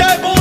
Yeah. Bo!